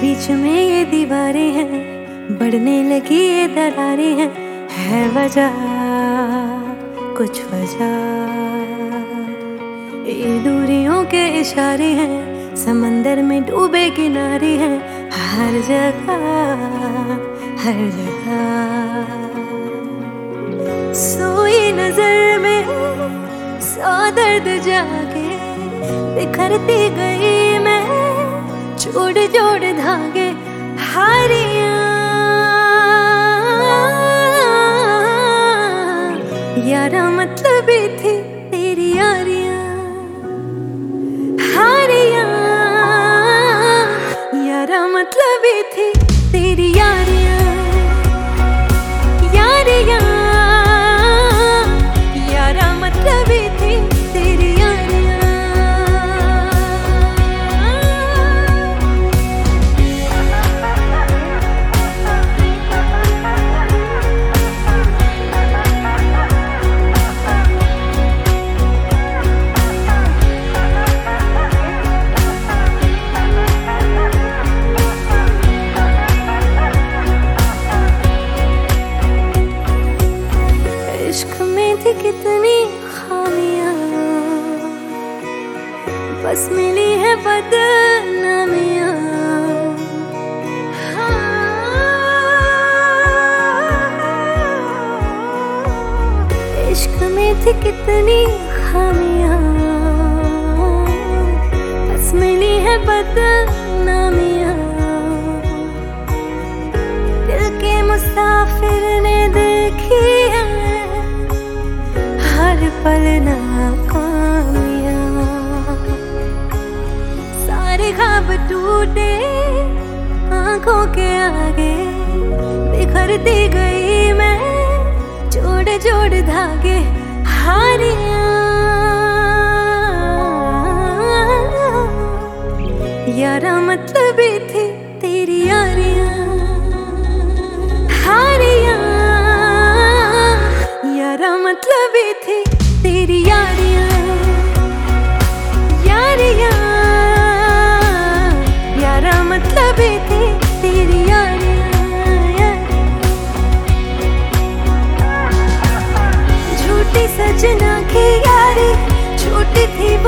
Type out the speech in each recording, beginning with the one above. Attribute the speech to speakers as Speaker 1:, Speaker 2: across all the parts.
Speaker 1: बीच में ये दीवारें हैं, बढ़ने लगी ये दरारें हैं, है वजह, कुछ वजह। ये दूरियों के इशारे हैं, समंदर में डूबे किनारे हैं, हर जगह हर जगह। सोई नज़र में सौ दर्द जाके बिखरती गई जोड़ जोड़ धागे हारिया। यारा मतलब थी तेरी यारिया। हारिया। यारा मतलब थी बस मिली है बदनामिया हाँ। इश्क में थी कितनी खामियाँ बस मिली है बदनामियाँ टूटे आँखों के आगे, बिखरती गई मैं, जोड़ जोड़ धागे यारा मतलब थी तेरी यारियाँ। हारियाँ। यारा मतलब थी तेरी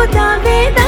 Speaker 1: put down me.